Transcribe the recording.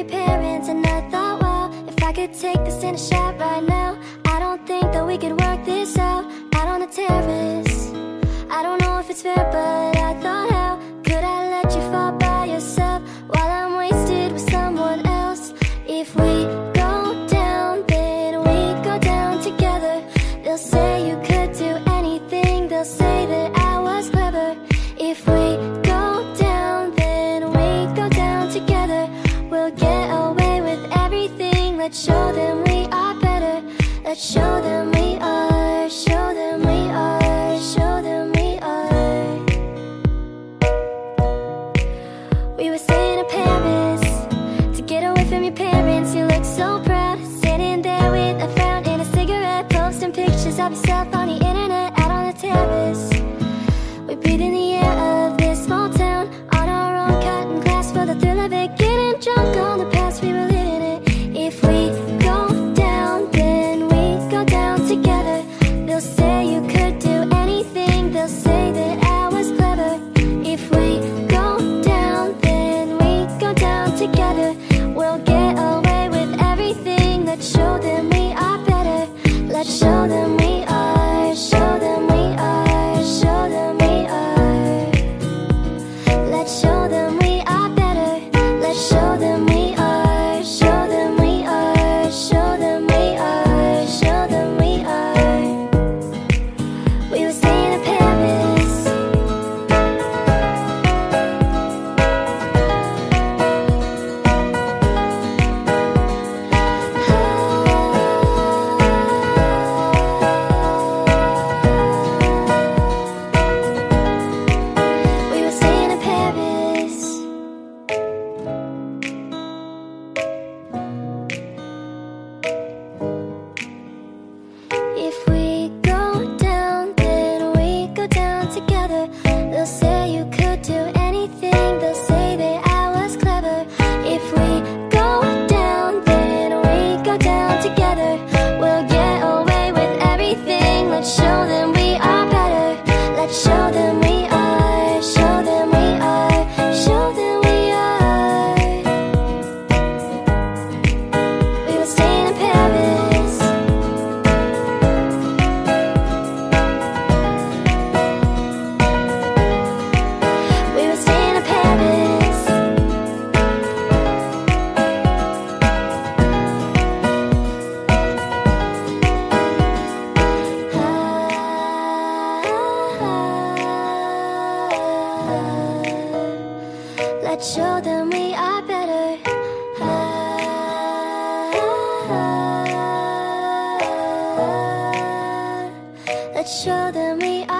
your parents and I thought, well, if I could take this in a shot right now, I don't think that we could work this out. Let's show them we are, show them we are, show them we are. We were staying in Paris to get away from your parents. You look so proud, standing there with a frown and a cigarette, posting pictures of yourself on the that show them that show them we are.